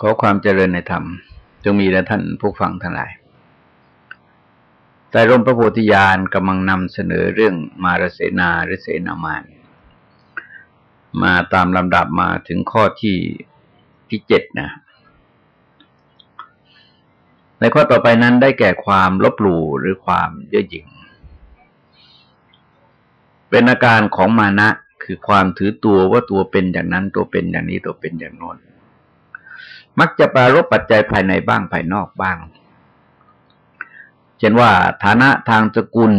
ขอความเจริญในธรรม จงมีแด่ท่านผู้ฟังทั้งหลายแต่ร่มพระโพธิญาณกำลังนำเสนอเรื่องมารเสนาหรือเสนามาน มาตามลำดับมาถึงข้อที่ที่เจ็ดนะ ในข้อต่อไปนั้นได้แก่ความลบหลู่หรือความเย่อหยิ่ง เป็นอาการของมานะคือความถือตัวว่าตัวเป็นอย่างนั้นตัวเป็นอย่างนี้ตัวเป็นอย่างโน้น มักจะปรารบปัจจัยภายในบ้างภายนอกบ้าง เช่นว่าฐานะทางสกุล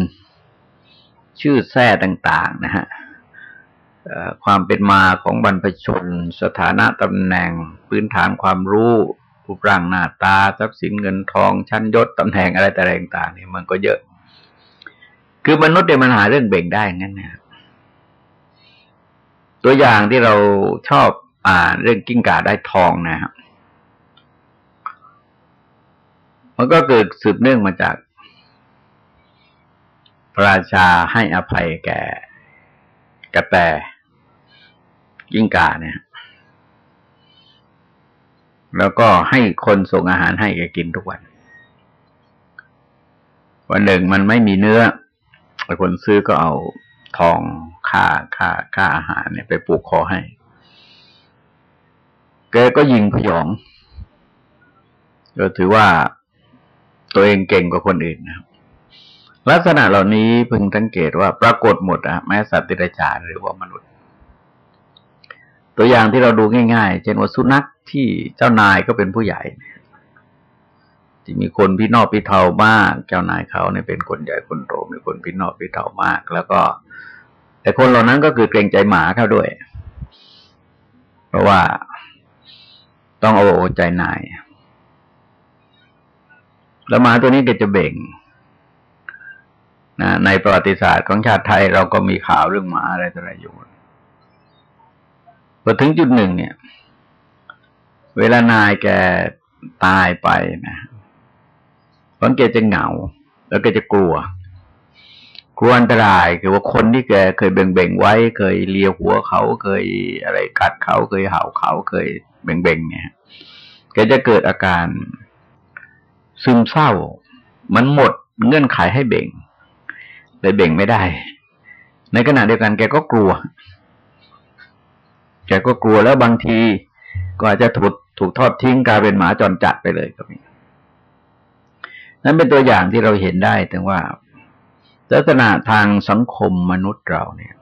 ชื่อแท้ต่างๆนะฮะความเป็นมาของบรรพชน สถานะตำแหน่ง พื้นฐานความรู้รูปร่างหน้าตาทรัพย์สินเงินทอง ชั้นยศตำแหน่งอะไรต่างๆนี่มันก็เยอะ คือมนุษย์เนี่ยมันหาเรื่องเบ่งได้งั้นนะตัวอย่างที่เราชอบอ่านเรื่องกิ้งก่าได้ทองนะครับ มันก็เกิดสืบเนื่องมาจากพระราชาให้อภัยแก่กระแตยิ่งกาเนี่ย แล้วก็ให้คนส่งอาหารให้แกกินทุกวัน วันหนึ่งมันไม่มีเนื้อคนซื้อก็เอาทองค่าค่าค่าอาหารเนี่ยไปปลูกคอให้ แกก็ยิงพยองก็ถือว่า ตัวเองเก่งกว่าคนอื่นนะลักษณะเหล่านี้พึงสังเกตว่าปรากฏหมดอะแม้สัตว์ติรฉานหรือว่ามนุษย์ ตัวอย่างที่เราดูง่ายๆ เช่นว่าสุนัขที่เจ้านายก็เป็นผู้ใหญ่ที่มีคนพี่นอกพี่เทามาก เจ้านายเขาเนี่ยเป็นคนใหญ่คนโตมีคนพี่นอกพี่เทามาก แล้วก็ แต่คนเหล่านั้นก็คือเกรงใจหมาเขาด้วย เพราะว่าต้องเอาใจนาย แล้วหมาตัวนี้ก็จะเบ่งนะในประวัติศาสตร์ของชาติไทยเราก็มีข่าวเรื่องหมาอะไรต่ออะไรอยู่พอถึงจุดหนึ่งเนี่ย เวลานายแกตายไปนะคนแกจะเหงา แล้วก็จะกลัว กลัวอันตรายคือว่าคนที่แกเคยเบ่งๆไว้ เคยเลียหัวเขาเคยอะไรกัดเขาเคยเห่าเขาเคยเบ่งๆเนี่ยแกจะเกิดอาการ ซึมเศร้า มันหมดเงื่อนไขให้เบ่งเลยเบ่งไม่ได้ ในขณะเดียวกันแกก็กลัว แกก็กลัวแล้วบางที ก็อาจจะถูกถูกทอดทิ้งกลายเป็นหมาจรจัดไปเลยก็มีนั่นเป็นตัวอย่างที่เราเห็นได้ถึงว่าลักษณะทางสังคมมนุษย์เราเนี่ย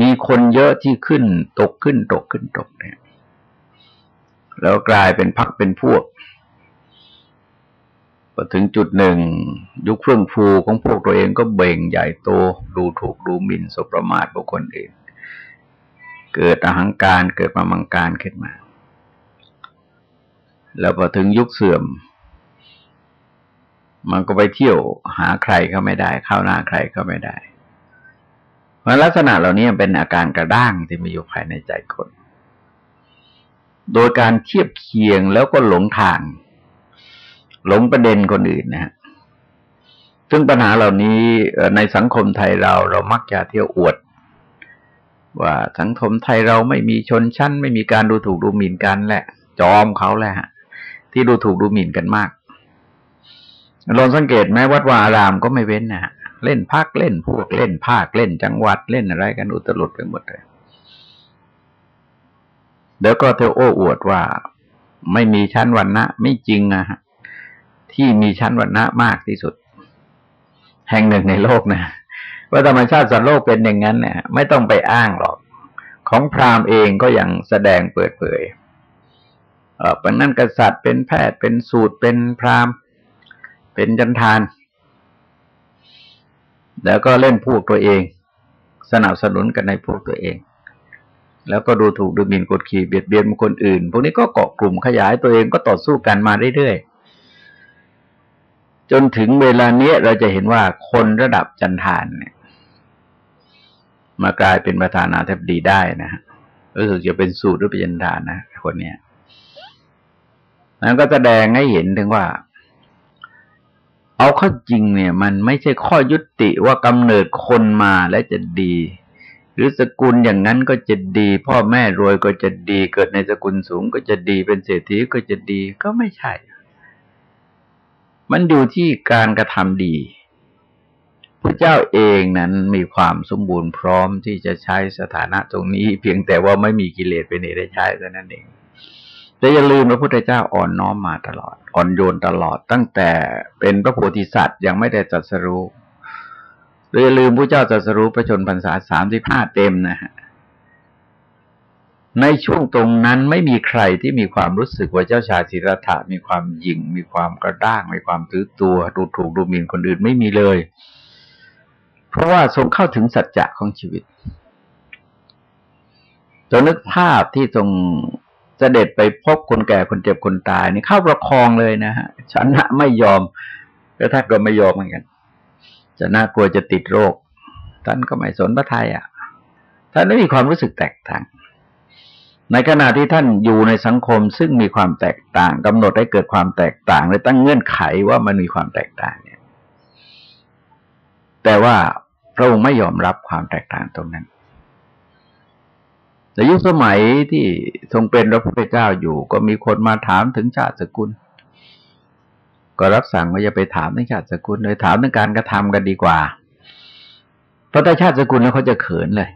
มีคนเยอะที่ขึ้นตกขึ้นตกขึ้นตกเนี่ย แล้วกลายเป็นพักเป็นพวก พอถึงจุดหนึ่ง ยุคเฟื่องฟูของพวกตัวเองก็เบ่งใหญ่โต ดูถูกดูหมิ่นสบประมาทบุคคลอื่น เกิดอหังการเกิดมามังการขึ้นมา แล้วพอถึงยุคเสื่อม มันก็ไปเที่ยวหาใครเขาไม่ได้เข้าหน้าใครเขาไม่ได้เพราะลักษณะเหล่านี้เป็นอาการกระด้างที่มีอยู่ภายในใจคน โดยการเทียบเคียงแล้วก็หลงทาง หลงประเด็นคนอื่นนะฮะซึ่งปัญหาเหล่านี้ในสังคมไทยเราเรามักจะเที่ยวอวด ว่าสังคมไทยเราไม่มีชนชั้น ไม่มีการดูถูกดูหมิ่นกันแหละ จอมเขาแหละฮะที่ดูถูกดูหมิ่นกันมากลองสังเกตไหมวัดวาอารามก็ไม่เว้นนะฮะเล่นพักเล่นพวกเล่นภาคเล่นจังหวัดเล่นอะไรกันอุตลุดไปหมดเลยเดี๋ยวก็เทโอ้อวดว่า ไม่มีชั้นวันนะไม่จริงนะฮะ ที่มีชั้นวรรณะมากที่สุด แห่งหนึ่งในโลกนะว่าธรรมชาติสัตว์โลกเป็นอย่างนั้นเนี่ยไม่ต้องไปอ้างหรอก ของพราหมณ์เองก็ยังแสดงเปิดเผยเออเป็นนั่นกษัตริย์เป็นแพทย์เป็นสูตรเป็นพราหมณ์ เป็นจันทาน แล้วก็เล่นพวกตัวเอง สนับสนุนกันในพวกตัวเอง แล้วก็ดูถูกดูหมิ่นกดขี่เบียดเบียนคนอื่น พวกนี้ก็เกาะกลุ่มขยายตัวเองก็ต่อสู้กันมาเรื่อยๆ จนถึงเวลาเนี้ยเราจะเห็นว่าคนระดับจันทานเนี่ย มากลายเป็นประธานาธิบดีได้นะฮะรู้สึกจะเป็นสูตรหรือเป็นจันทานนะคนเนี้ยนั้นก็แสดงให้เห็นถึงว่า เอาข้อจริงเนี่ย มันไม่ใช่ข้อยุติว่ากำเนิดคนมาแล้วจะดี หรือสกุลอย่างนั้นก็จะดี พ่อแม่รวยก็จะดี เกิดในสกุลสูงก็จะดีเป็นเศรษฐีก็จะดีก็ไม่ใช่ มันอยู่ที่การกระทำดีพระเจ้าเองนั้นมีความสมบูรณ์พร้อมที่จะใช้สถานะตรงนี้ เพียงแต่ว่าไม่มีกิเลสเป็นเหตุได้ใช้เท่านั้นเอง แต่อย่าลืมพระพุทธเจ้าอ่อนน้อมมาตลอด อ่อนโยนตลอด ตั้งแต่เป็นพระโพธิสัตว์ยังไม่ได้ตรัสรู้อย่าลืมพระเจ้าตรัสรู้ประชนพรรษาสามสิบห้าเต็มนะฮะ ในช่วงตรงนั้นไม่มีใครที่มีความรู้สึกว่าเจ้าชายศิรธะมีความหยิ่ง มีความกระด้าง มีความถือตัวดูถูกดูหมิ่นคนอื่นไม่มีเลย เพราะว่าทรงเข้าถึงสัจจะของชีวิตจนนึกภาพที่ทรงเสด็จไปพบคนแก่คนเจ็บคนตายนี่เข้าประคองเลยนะฮะชนะไม่ยอมแล้วท่าก็ไม่ยอมเหมือนกันจะน่ากลัวจะติดโรค ท่านก็ไม่สนพระทัยอะท่านไม่มีความรู้สึกแตกต่าง ในขณะที่ท่านอยู่ในสังคมซึ่งมีความแตกต่างกำหนดให้เกิดความแตกต่างและตั้งเงื่อนไขว่ามันมีความแตกต่างเนี่ย แต่ว่าพระองค์ไม่ยอมรับความแตกต่างตรงนั้นแต่ยุคสมัยที่ทรงเป็นพระพุทธเจ้าอยู่ ก็มีคนมาถามถึงชาติสกุล ก็รับสั่งว่าอย่าไปถามถึงชาติสกุลเลยถามถึงการกระทำกันดีกว่า เพราะถ้าชาติสกุลแล้วเขาจะเขินเลย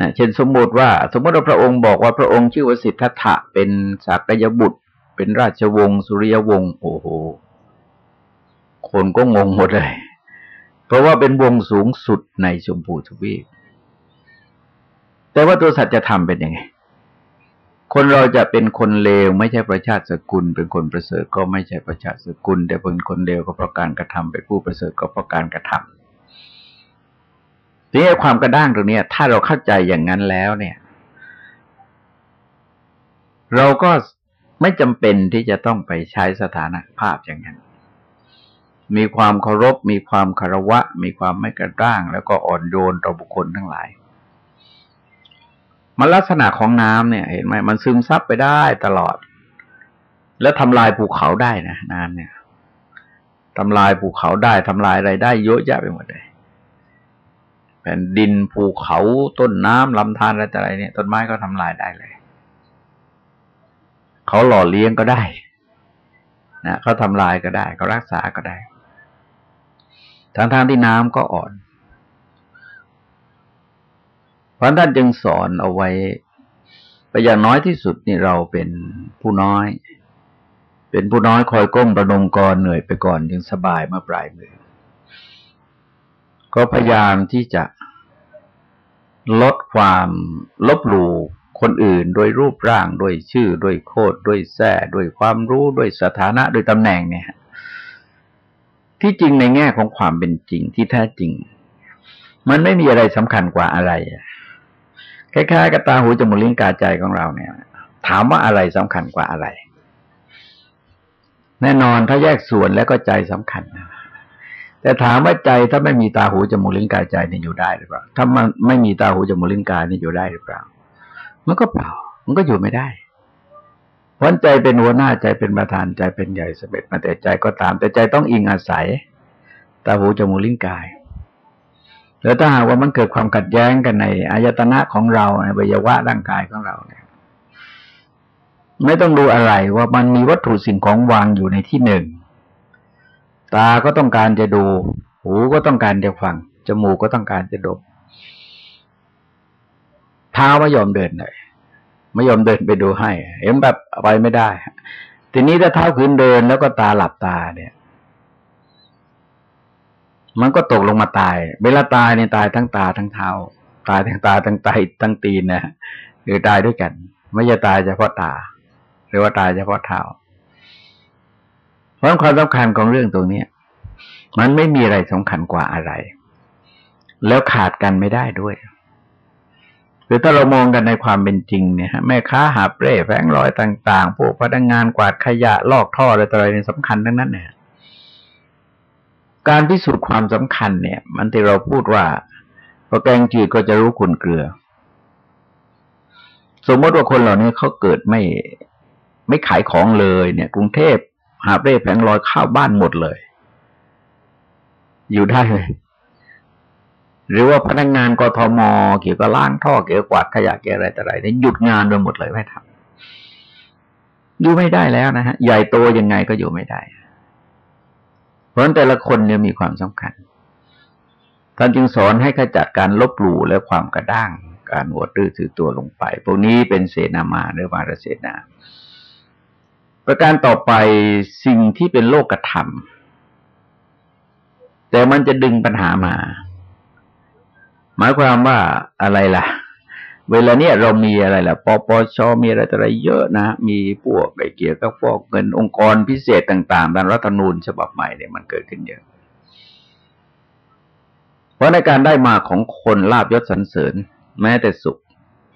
นะเช่นสมมติว่า สมมติว่าพระองค์บอกว่าพระองค์ชื่อวสิทธัตถะเป็นสักยบุตร เป็นราชวงศ์สุริยวงศ์โอ้โห คนก็งงหมดเลย เพราะว่าเป็นวงสูงสุดในชมพูทวีปแต่ว่าตัวสัจธรรมเป็นยังไง คนเราจะเป็นคนเลว ไม่ใช่ประชาติสกุล เป็นคนประเสริฐก็ไม่ใช่ประชาติสกุล แต่เป็นคนเลวก็เพราะการกระทำเป็นผู้ประเสริฐก็เพราะการกระทำที นี้ความกระด้างตรงนี้ถ้าเราเข้าใจอย่างนั้นแล้วเนี่ย เราก็ไม่จำเป็นที่จะต้องไปใช้สถานภาพอย่างนั้น มีความเคารพ มีความคารวะ มีความไม่กระด้าง แล้วก็อ่อนโยนต่อบุคคลทั้งหลายมันลักษณะของน้ำเนี่ย เห็นไหมมันซึมซับไปได้ตลอด แล้วทำลายภูเขาได้นะน้ำเนี่ยทำลายภูเขาได้ทำลายอะไรได้เยอะแยะไปหมดเลย ผ่นดินภูเขาต้นน้ำลำธารอะไรต่อะไรเนี่ยต้นไม้ก็ทำลายได้เลยเขาหล่อเลี้ยงก็ได้นะเขาทำลายก็ได้เขารักษาก็ได้ทั้งทางที่น้ำก็อ่อนพระท่านจึงสอนเอาไว้ไปอย่างน้อยที่สุดนี่เราเป็นผู้น้อย เป็นผู้น้อยคอยก้มประนมกรเหนื่อยไปก่อนจึงสบายเมื่อปลายมือ ก็พยายามที่จะลดความลบหลู่คนอื่นโดยรูปร่างด้วยชื่อด้วยโคดด้วยแท้ด้วยความรู้ด้วยสถานะด้วยตำแหน่งเนี่ย ที่จริงในแง่ของความเป็นจริงที่แท้จริง มันไม่มีอะไรสำคัญกว่าอะไรคล้ายๆกับตาหูจมูกลิ้นกายใจของเราเนี่ย ถามว่าอะไรสำคัญกว่าอะไร แน่นอนถ้าแยกส่วนแล้วก็ใจสำคัญ แต่ถามว่าใจถ้าไม่มีตาหูจมูกลิ้นกายใจนี่อยู่ได้หรือเปล่า ถ้ามันไม่มีตาหูจมูกลิ้นกายนี่อยู่ได้หรือเปล่า มันก็เปล่า มันก็อยู่ไม่ได้วันใจเป็นหัวหน้าใจเป็นประธานใจเป็นใหญ่สเบ็จมาแต่ใจก็ตาม แต่ใจต้องอิงอาศัยตาหูจมูกลิ้นกาย แล้วถ้าหากว่ามันเกิดความขัดแย้งกันในอายตนะของเราในวิยวะร่างกายของเราเนี่ยไม่ต้องดูอะไรว่ามันมีวัตถุสิ่งของวางอยู่ในที่หนึ่ง ตาก็ต้องการจะดู หูก็ต้องการจะฟัง จมูกก็ต้องการจะดม เท้าไม่ยอมเดินเลย ไม่ยอมเดินไปดูให้ เห็นแบบไปไม่ได้ ทีนี้ถ้าเท้าขืนเดินแล้วก็ตาหลับตาเนี่ย มันก็ตกลงมาตาย เวลาตายเนี่ยตายทั้งตาทั้งเท้า ตายทั้งตาทั้งไตทั้งตีนนะหรือตายด้วยกัน ไม่ใช่ตายเฉพาะตา หรือว่าตายเฉพาะเท้า เพราะความสำคัญของเรื่องตรงนี้มันไม่มีอะไรสำคัญกว่าอะไร แล้วขาดกันไม่ได้ด้วยหรือถ้าเรามองกันในความเป็นจริงเนี่ยแม่ค้าหาเปร่แฝงรอยต่าง ๆ พวกพนักงานกวาดขยะลอกท่ออะไรต่ออะไรนี่สำคัญทั้งนั้นเนี่ยการพิสูจน์ความสำคัญเนี่ย มันที่เราพูดว่าพอแกงจืดก็จะรู้คุณเกลือ สมมติว่าคนเหล่านี้เขาเกิดไม่ไม่ขายของเลยเนี่ย กรุงเทพ หาเปร่แฝงรอยข้าวบ้านหมดเลย อยู่ได้เลย หรือว่าพนักงงานกทมเกี่ยวกับล้างท่อเกี่ยวกวาดขยะเกี่ยวอะไรแต่ไรเนี่ยหยุดงานไปหมดเลยไม่ทำอยู่ไม่ได้แล้วนะฮะ ใหญ่โตยังไงก็อยู่ไม่ได้ เพราะฉะนั้นแต่ละคนเนี่ยมีความสำคัญท่านจึงสอนให้ขจัดการลบหลู่และความกระด้าง การหวดดื้อถือตัวลงไป พวกนี้เป็นเสนามาหรือมารเสนา ประการต่อไปสิ่งที่เป็นโลกธรรม แต่มันจะดึงปัญหามา หมายความว่าอะไรล่ะ เวลาเนี้ยเรามีอะไรล่ะปปชมีอะไรอะไรเยอะนะ มีพวกไอ้เกี่ยวกับฟอกเงินองค์กรพิเศษต่างๆตามรัฐธรรมนูญฉบับใหม่เนี่ยมันเกิดขึ้นเยอะเพราะในการได้มาของคนลาบยศสรรเสริญ แม้แต่สุข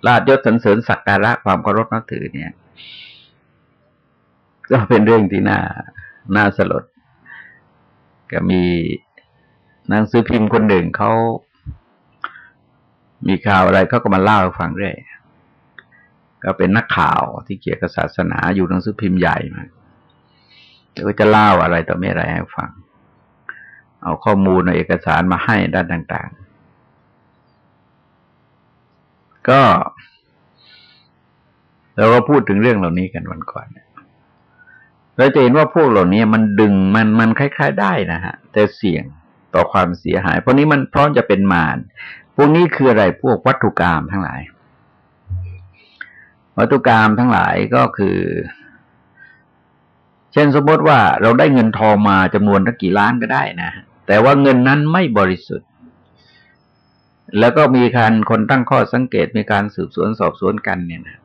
ลาบยศสรรเสริญสักการะความเคารพนับถือเนี่ย ก็เป็นเรื่องที่น่าน่าสลด ก็มีนางซื้อพิมพ์คนหนึ่งเขามีข่าวอะไรเขาก็มาเล่าให้ฟังเรื่อยก็เป็นนักข่าวที่เกี่ยวกับศาสนาอยู่หนังสือพิมพ์ใหญ่มาก็จะเล่าอะไรต่อไม่อะไรให้ฟัง เอาข้อมูลในเอกสารมาให้ด้านต่าง ๆ ก็เราก็พูดถึงเรื่องเหล่านี้กันวันก่อนเเราจะเห็นว่าพวกเหล่านี้มันดึงมันมันคล้าย ๆ ได้นะฮะ แต่เสี่ยงต่อความเสียหาย เพราะนี้มันพร้อมจะเป็นมารพวกนี้คืออะไรพวกวัตถุกรรมทั้งหลาย วัตถุกรรมทั้งหลายก็คือ เช่นสมมติว่าเราได้เงินทองมาจำนวนตั้งกี่ล้านก็ได้นะแต่ว่าเงินนั้นไม่บริสุทธิ์ แล้วก็มีการคนตั้งข้อสังเกตมีการสืบสวนสอบสวนกันเนี่ยนะ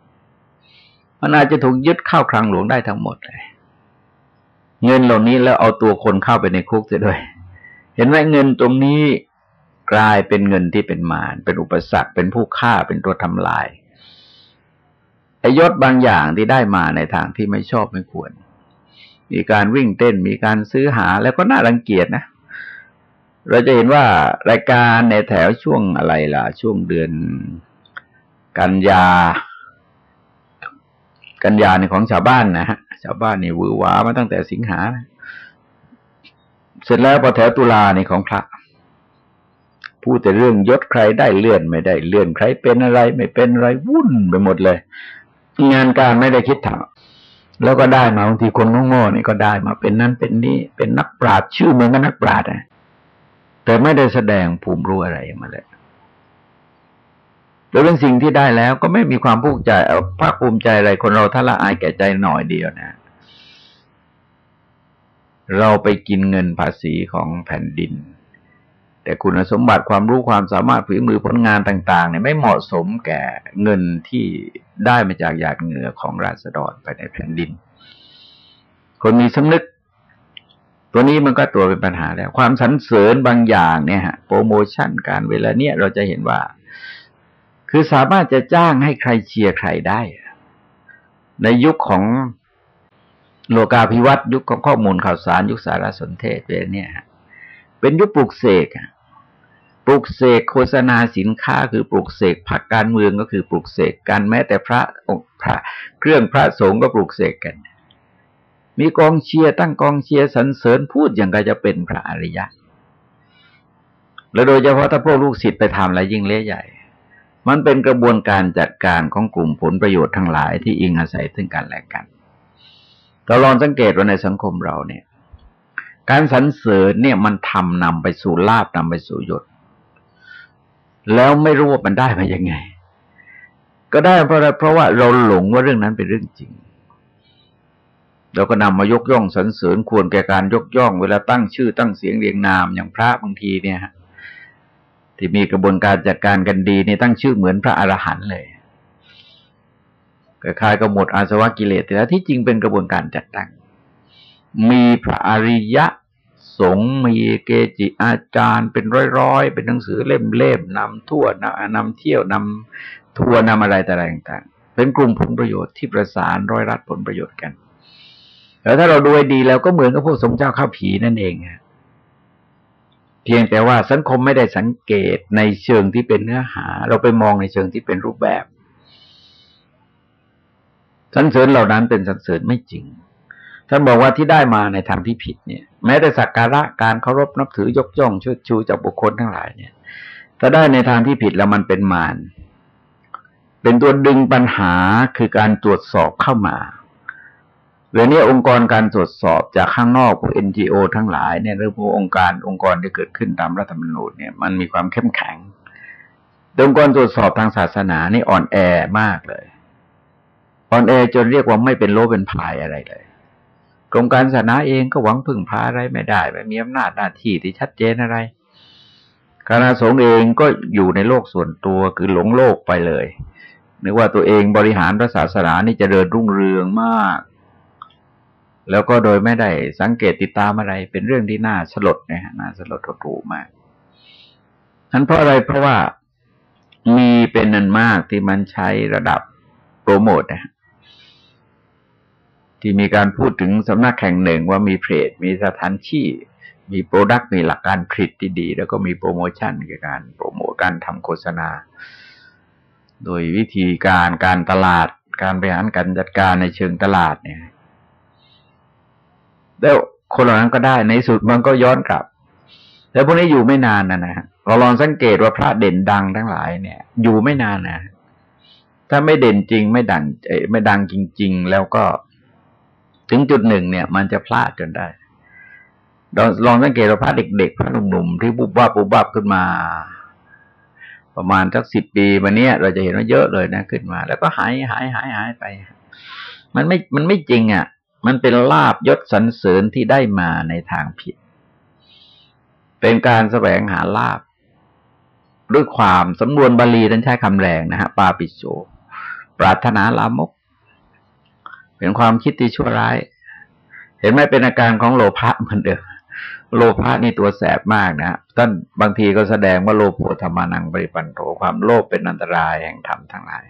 มันอาจจะถูกยึดเข้าคลังหลวงได้ทั้งหมดเลย เงินเหล่านี้แล้วเอาตัวคนเข้าไปในคุกเสียด้วย เห็นไหมเงินตรงนี้กลายเป็นเงินที่เป็นมารเป็นอุปสรรคเป็นผู้ฆ่าเป็นตัวทำลายไอยศบางอย่างที่ได้มาในทางที่ไม่ชอบไม่ควร มีการวิ่งเต้นมีการซื้อหาแล้วก็น่ารังเกียจนะ เราจะเห็นว่ารายการในแถวช่วงอะไรล่ะ ช่วงเดือนกันยา กันยาในของชาวบ้านนะฮะ ชาวบ้านนี่วือหวามาตั้งแต่สิงหา เสร็จแล้วพอแถวตุลาในของพระพูดแต่เรื่องยศใครได้เลื่อนไม่ได้เลื่อนใครเป็นอะไร ไม่เป็นอะไรวุ่นไปหมดเลย งานการไม่ได้คิดทำแล้วก็ได้มาบางทีคนโง่ๆนี่ก็ได้มาเป็นนั่นเป็นนี่เป็นนักปราชญ์ชื่อเหมือนกับนักปราชญ์นะแต่ไม่ได้แสดงภูมิรู้อะไรมาเลย โดยเป็นสิ่งที่ได้แล้วก็ไม่มีความภูมิใจภาคภูมิใจอะไรคนเราถ้าละอายแก่ใจหน่อยเดียวนะ เราไปกินเงินภาษีของแผ่นดิน แต่คุณสมบัติความรู้ความสามารถฝีมือผลงานต่าง ๆ เนี่ยไม่เหมาะสมแก่เงินที่ได้มาจากหยาดเหงื่อของราษฎรไปในแผ่นดิน คนมีสำนึก ตัวนี้มันก็ตัวเป็นปัญหาแล้ว ความสรรเสริญบางอย่างเนี่ยฮะโปรโมชั่นการเวลาเนี้ยเราจะเห็นว่า คือสามารถจะจ้างให้ใครเชียร์ใครได้ ในยุคของโลกาภิวัตน์ยุคของข้อมูลข่าวสารยุคสารสนเทศเป็นเนี่ยเป็นยุคปลุกเสกปลุกเสกโฆษณาสินค้า คือปลุกเสกผักการเมืองก็คือปลุกเสกกันแม้แต่พระพระ เครื่องพระสงฆ์ก็ปลุกเสกกัน มีกองเชียร์ตั้งกองเชียร์สรรเสริญพูดอย่างไรจะเป็นพระอริยะ และโดยเฉพาะถ้าพวกลูกศิษย์ไปทำอะไรยิ่งเละใหญ่ มันเป็นกระบวนการจัดการของกลุ่มผลประโยชน์ทั้งหลายที่อิงอาศัยซึ่งกันและกัน เราลองสังเกตว่าในสังคมเราเนี่ย การสรรเสริญเนี่ยมันทำนำไปสู่ลาบนำไปสู่ยศ แล้วไม่รู้ว่ามันได้มายังไง ก็ได้เพราะเพราะว่าเราหลงว่าเรื่องนั้นเป็นเรื่องจริงแล้วก็นำมายกย่องสรรเสริญควรแก่การยกย่อง เวลาตั้งชื่อตั้งเสียงเรียงนามอย่างพระบางทีเนี่ย ที่มีกระบวนการจัดการกันดีนี่ตั้งชื่อเหมือนพระอรหันต์เลยคล้ายๆกับหมดอาสวะกิเลสแต่ที่จริงเป็นกระบวนการจัดตั้ง มีพระอริยะสงฆ์มีเกจิอาจารย์เป็นร้อยๆ เป็นหนังสือเล่มๆนำทั่วนำเที่ยวนำทัวร์นำอะไรต่างๆเป็นกลุ่มผลประโยชน์ที่ประสานร้อยรัดผลประโยชน์กัน แล้วถ้าเราดูดีแล้วก็เหมือนกับพวกสมเจ้าข้าผีนั่นเอง เพียงแต่ว่าสังคมไม่ได้สังเกตในเชิงที่เป็นเนื้อหา เราไปมองในเชิงที่เป็นรูปแบบสันเสริญเหล่านั้นเป็นสันเสริญไม่จริงท่านบอกว่าที่ได้มาในทางที่ผิดเนี่ย แม้แต่สักการะการเคารพนับถือยกย่องเชิดชูจากบุคคลทั้งหลายเนี่ยถ้าได้ในทางที่ผิดแล้วมันเป็นมารเป็นตัวดึงปัญหาคือการตรวจสอบเข้ามา เรื่องนี้องค์กรการตรวจสอบจากข้างนอกพวก NGO ทั้งหลายเนี่ยหรือพวกองค์การองค์กรที่เกิดขึ้นตามรัฐธรรมนูญเนี่ยมันมีความเข้มแข็งองค์กรตรวจสอบทางศาสนานี่อ่อนแอมากเลยอ่อนแอจนเรียกว่าไม่เป็นโลเป็นพายอะไรเลยกรมการศาสนาเองก็หวังพึ่งพาอะไรไม่ได้ไม่มีอำนาจหน้าที่ที่ชัดเจนอะไรคณะสงฆ์เองก็อยู่ในโลกส่วนตัวคือหลงโลกไปเลยนึกว่าตัวเองบริหารพระศาสนานี่จะเดินรุ่งเรืองมาก แล้วก็โดยไม่ได้สังเกตติดตามอะไรเป็นเรื่องที่น่าสลดนะฮะน่าสลดหดหูมากนั้นเพราะอะไรเพราะว่ามีเป็นนันมากที่มันใช้ระดับโปรโมทนะที่มีการพูดถึงสำนักแข่งหนึ่งว่ามีเพจมีสถานที่มีโปรดักต์มีหลักการผลิตที่ดี แล้วก็มีโปรโมชั่นคือการโปรโมทการทำโฆษณา โดยวิธีการการตลาด การบริหารการจัดการในเชิงตลาดเนี่ย แล้วคนเหล่านั้นก็ได้ในสุดมันก็ย้อนกลับแต่พวกนี้อยู่ไม่นานนะนะเราลองสังเกตว่าพระเด่นดังทั้งหลายเนี่ย อยู่ไม่นานนะถ้าไม่เด่นจริงไม่ดังไม่ดังจริง ๆ แล้วก็ถึงจุดหนึ่งเนี่ย มันจะพลาดจนได้ลองสังเกตเราพระเด็กๆพระหนุ่มๆที่บุบวับบุบวับขึ้นมา ประมาณสักสิบปีมาเนี้ยเราจะเห็นว่าเยอะเลยนะขึ้นมา แล้วก็หายหายหายหายไป มันไม่มันไม่จริงอะ มันเป็นลาบยศสรรเสริญที่ได้มาในทางผิด เป็นการแสวงหาลาบด้วยความสำนวนบาลีนั้นใช้คำแรงนะฮะปาปิโสปรารถนาลามก เป็นความคิดที่ชั่วร้าย เห็นไหมเป็นอาการของโลภะเหมือนเดิมโลภะนี่ตัวแสบมากนะท่านบางทีก็แสดงว่าโลภธรรมานังบริปันโตความโลภเป็นอันตรายแห่งธรรมทั้งหลาย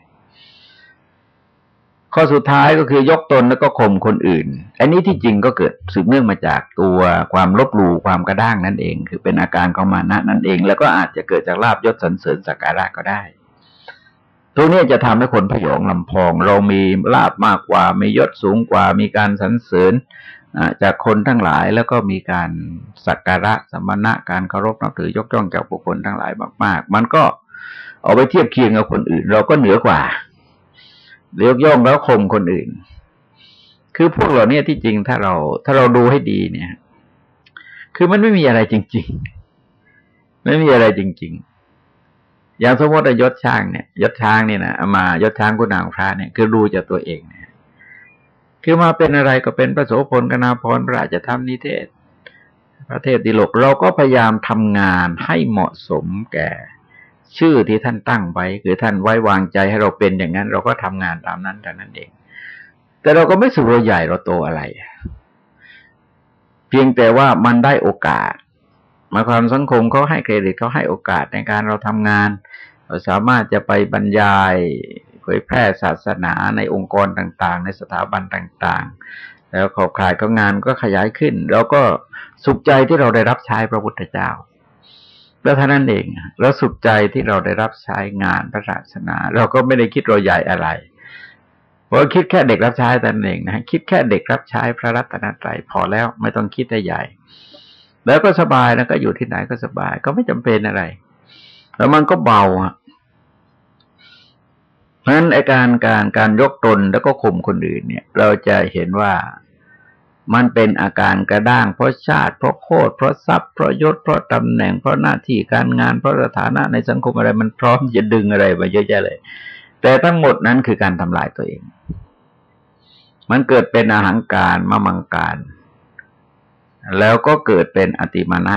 ข้อสุดท้ายก็คือยกตนแล้วก็ข่มคนอื่น อันนี้ที่จริงก็เกิดสืบเนื่องมาจากตัวความลบหลู่ความกระด้างนั่นเอง คือเป็นอาการของมานะนั่นเอง แล้วก็อาจจะเกิดจากลาบยศสรรเสริญสักการะก็ได้ตรงนี้จะทำให้คนพยองลำพอง เรามีลาบมากกว่ามียศสูงกว่า มีการสรรเสริญจากคนทั้งหลายแล้วก็มีการสักการะสมณะการเคารพนับถือยกย่องจากบุคคลทั้งหลายมาก ๆ มันก็เอาไปเทียบเคียงกับคนอื่น เราก็เหนือกว่า เลียกย่องแล้วข่มคนอื่น คือพวกเราเนี่ยที่จริงถ้าเรา ถ้าเราดูให้ดีเนี่ย คือมันไม่มีอะไรจริง ๆ ไม่มีอะไรจริง ๆ อย่างสมมติยศช้างเนี่ยยศช้างเนี่ยนะมายศช้างกุนางพระเนี่ยคือดูจากตัวเองเนี่ยคือมาเป็นอะไรก็เป็นพระโสพลกนาพรพระราชธรรมนิเทศ พระเทศดิโลกเราก็พยายามทำงานให้เหมาะสมแก่ ชื่อที่ท่านตั้งไว้คือท่านไว้วางใจให้เราเป็นอย่างนั้น เราก็ทำงานตามนั้นแต่นั้นเอง แต่เราก็ไม่สุรใหญ่เราโตอะไร เพียงแต่ว่ามันได้โอกาสมาความสังคมเขาให้เครดิตเขาให้โอกาสในการเราทำงาน เราสามารถจะไปบรรยายเผยแพร่ศาสนาในองค์กรต่างๆ ในสถาบันต่างๆ แล้วขอบข่ายของงานก็ขยายขึ้น แล้วก็สุขใจที่เราได้รับใช้พระพุทธเจ้า แล้วท่านั้นเองแล้วสุขใจที่เราได้รับใช้งานพระศาสนา เราก็ไม่ได้คิดเราใหญ่อะไรเพราะคิดแค่เด็กรับใช้แต่เองนะคิดแค่เด็กรับใช้พระรัตนตรัยพอแล้วไม่ต้องคิดได้ใหญ่ แล้วก็สบายแล้วก็อยู่ที่ไหนก็สบาย ก็ไม่จำเป็นอะไร แล้วมันก็เบาอะเพราะฉะนั้นอาการการการยกตนแล้วก็ข่มคนอื่นเนี่ย เราจะเห็นว่า มันเป็นอาการกระด้าง เพราะชาติ เพราะโคตรเพราะทรัพย์เพราะยศเพราะตำแหน่งเพราะหน้าที่การงานเพราะสถานะในสังคมอะไรมันพร้อมจะดึงอะไรมาเยอะแยะเลย แต่ทั้งหมดนั้นคือการทำลายตัวเอง มันเกิดเป็นอาหางการมามังการ แล้วก็เกิดเป็นอติมานะ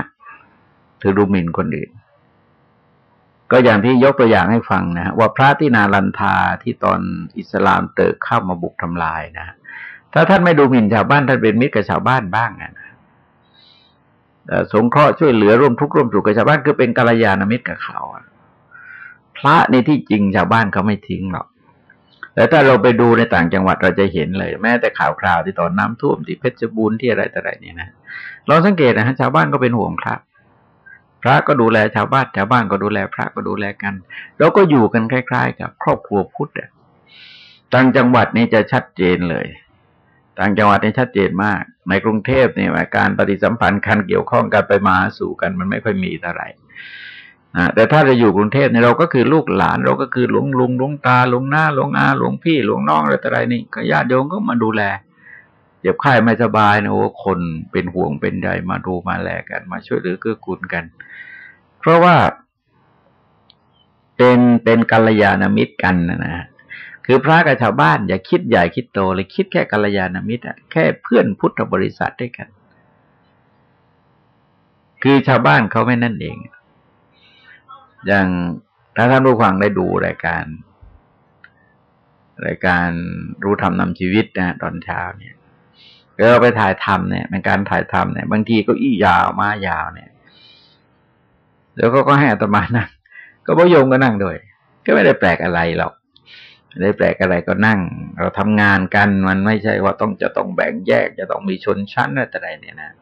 ถือดูหมิ่นคนอื่น ก็อย่างที่ยกตัวอย่างให้ฟังนะว่าพระที่นาลันทาที่ตอนอิสลามเติกเข้ามาบุกทำลายนะ ถ้าท่านไม่ดูหมิ่นชาวบ้านท่านเป็นมิตรกับชาวบ้านบ้างนะสงเคราะห์ช่วยเหลือร่วมทุกข์ร่วมสุขกับชาวบ้านคือเป็นกัลยาณมิตรกับเขาพระในที่จริงชาวบ้านเขาไม่ทิ้งหรอกแต่ถ้าเราไปดูในต่างจังหวัดเราจะเห็นเลย แม้แต่ข่าวคราวที่ตอนน้ำท่วมที่เพชรบูรณ์ที่อะไรต่ออะไรเนี่ยนะเราสังเกตนะฮะชาวบ้านก็เป็นห่วงพระพระก็ดูแลชาวบ้านชาวบ้านก็ดูแลพระก็ดูแลกันเราก็อยู่กันคล้าย ๆ กับ ครอบครัวพุทธต่างจังหวัดนี้จะชัดเจนเลย ต่างจังหวัดนี่ชัดเจนมาก ในกรุงเทพเนี่ยการปฏิสัมพันธ์คันเกี่ยวข้องกันไปมาสู่กันมันไม่ค่อยมีเท่าไหร่นะแต่ถ้าเราอยู่กรุงเทพเนี่ยเราก็คือลูกหลาน เราก็คือหลวงลุงหลวงตาหลวงหน้าหลวงอาหลวงพี่หลวงน้องอะไรต่ออะไรนี่ก็ญาติโยมก็มาดูแลเจ็บไข้ไม่สบายนะโอ้คนเป็นห่วงเป็นใยมาดูมาแลกัน มาช่วยเหลือเกื้อกูลกัน เพราะว่าเป็นเป็นกัลยาณมิตรกันนะนะ คือพระกับชาวบ้านอย่าคิดใหญ่คิดโตเลยคิดแค่กัลยาณมิตรอะแค่เพื่อนพุทธบริษัทด้วยกัน คือชาวบ้านเขาไม่นั่นเอง อย่างถ้าท่านผู้ฟังได้ดูรายการ รายการรู้ธรรมนำชีวิตนะตอนเช้าเนี่ยเราไปถ่ายทำเนี่ยเป็นการถ่ายทำเนี่ย บางทีก็อี้ยาวมายาวเนี่ยแล้วก็ก็ให้อัตมานั่งก็พระโยมก็นั่งด้วย ก็ไม่ได้แปลกอะไรหรอก ได้แปลกอะไรก็นั่ง เราทำงานกันมันไม่ใช่ว่าต้องจะต้องแบ่งแยก จะต้องมีชนชั้นอะไรแต่ไรเนี่ยนะ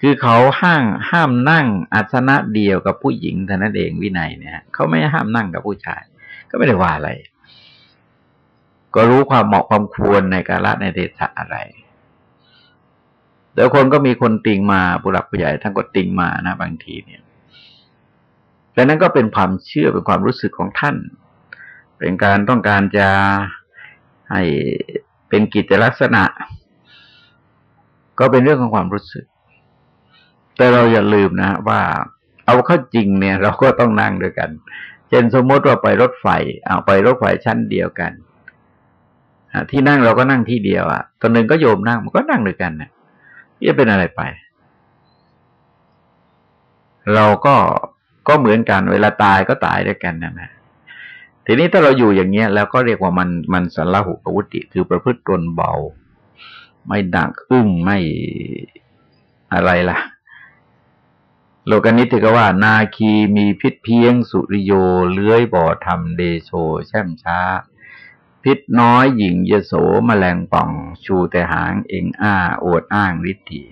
คือเขาห้างห้ามนั่งอาสนะเดียวกับผู้หญิงเท่านั้นเองวินัยเนี่ยเขาไม่ห้ามนั่งกับผู้ชาย ก็ไม่ได้ว่าอะไร ก็รู้ความเหมาะความควรในกาลในเดชะอะไรแต่คนก็มีคนติงมาผู้หลักผู้ใหญ่ท่านก็ติงมานะบางทีเนี่ยแต่นั้นก็เป็นความเชื่อเป็นความรู้สึกของท่าน เป็นการต้องการจะให้เป็นกิจลักษณะ ก็เป็นเรื่องของความรู้สึก แต่เราอย่าลืมนะว่าเอาเข้าจริงเนี่ย เราก็ต้องนั่งด้วยกัน เช่นสมมติว่าไปรถไฟเอาไปรถไฟชั้นเดียวกันที่นั่งเราก็นั่งที่เดียวอะตอนหนึ่งก็โยมนั่งมันก็นั่งด้วยกันเนี่ยจะเป็นอะไรไป เราก็ก็เหมือนกันเวลาตายก็ตายด้วยกันนะนะ ทีนี้ถ้าเราอยู่อย่างเงี้ยแล้วก็เรียกว่ามันมันสัลหุปวุติ คือประพฤติตนเบา ไม่ดักอึ้งไม่อะไรล่ะ โลกนิติก็ว่า นาคีมีพิษเพียง สุริโยเลื้อยบ่อทำเดโช แช่มช้า พิษน้อยหญิงยโสมแมลงป่อง ชูแต่หางเองอ้า โอดอ้างฤทธิ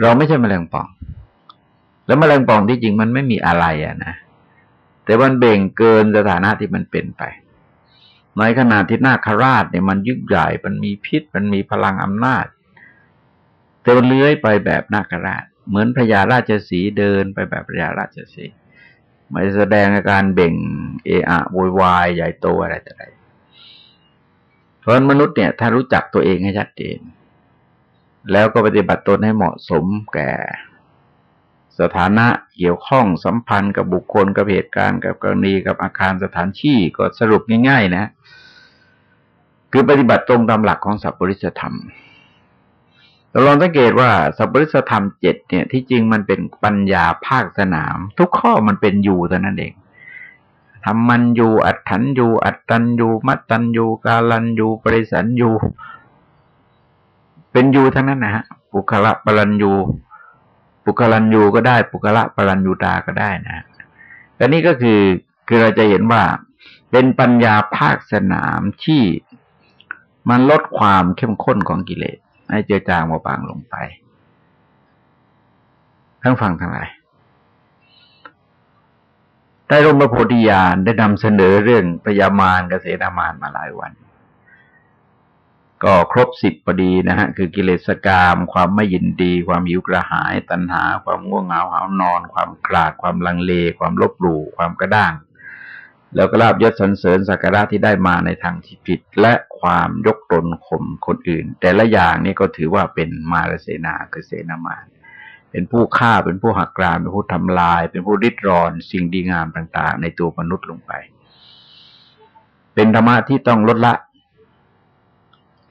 เราไม่ใช่มแมลงป่อง แล้วมแมลงป่องที่จริงมันไม่มีอะไรอะนะ แต่มันเบ่งเกินสถานะที่มันเป็นไป ในขณะที่นาคราชเนี่ยมันยึกใหญ่ มันมีพิษ มันมีพลังอำนาจ แต่มันเลื้อยไปแบบนาคราช เหมือนพญาราชสีเดินไปแบบพญาราชสีไม่แสดงอาการเบ่งเอะอะโวยวายใหญ่โตอะไรต่ออะไรเพราะมนุษย์เนี่ย ถ้ารู้จักตัวเองให้ชัดเจนแล้วก็ปฏิบัติตนให้เหมาะสมแก่ สถานะเกี่ยวข้องสัมพันธ์กับบุคคลกับเหตุการณ์กับกรณีกับอาคารสถานที่ก็สรุปง่าย ๆ นะ คือปฏิบัติตรงตามหลักของสัพปริสธรรมเราลองสังเกตว่าสัพปริสธรรมเจ็ดเนี่ยที่จริงมันเป็นปัญญาภาคสนาม ทุกข้อมันเป็นอยู่เท่านั้นเองทำมันอยู่ อัดถันอยู่ อัดตันอยู่ มัดตันอยู่ กาลันอยู่ ปริสันอยู่ เป็นอยู่ทั้งนั้นนะฮะบุคละปรันอยู่ ปุคลันยูก็ได้ปุคละปรัญยูตาก็ได้นะแต่นี่ก็คือคือเราจะเห็นว่าเป็นปัญญาภาคสนามที่มันลดความเข้มข้นของกิเลสให้เจือจางเบาบางลงไป ทั้งฟังทั้งหลายได้ร่มพระโพธิญาณได้นำเสนอเรื่องพยามารกับเสนามารมาหลายวัน ก็ครบสิบพอดีนะฮะคือกิเลสกาม ความไม่ยินดี ความหิวกระหาย ตัณหา ความง่วงเหงาหานอน ความกลาด ความลังเล ความลบหลู่ความกระด้าง แล้วก็ลาบยศสรรเสริญสักการะที่ได้มาในทางที่ผิด และความยกตนข่มคนอื่น แต่ละอย่างนี่ก็ถือว่าเป็นมารเสนาคือเสนามารเป็นผู้ฆ่าเป็นผู้หักกรานเป็นผู้ทำลาย เป็นผู้ริดรอน สิ่งดีงามต่าง ๆ ในตัวมนุษย์ลงไป เป็นธรรมะที่ต้องลดละ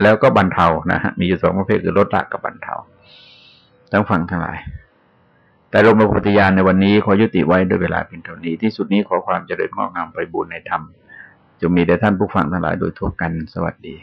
แล้วก็บรรเทานะฮะมีอยู่สองประเภทคือลดละกับบรรเทาทั้งฝั่งทั้งหลาย แต่ลมประพุทธญาณในวันนี้ขอยุติไว้ด้วยเวลาเพียงเท่านี้ที่สุดนี้ขอความเจริญงอกงามไปบุญในธรรมจะมีแด่ท่านผู้ฟังทั้งหลายโดยทั่วกันสวัสดี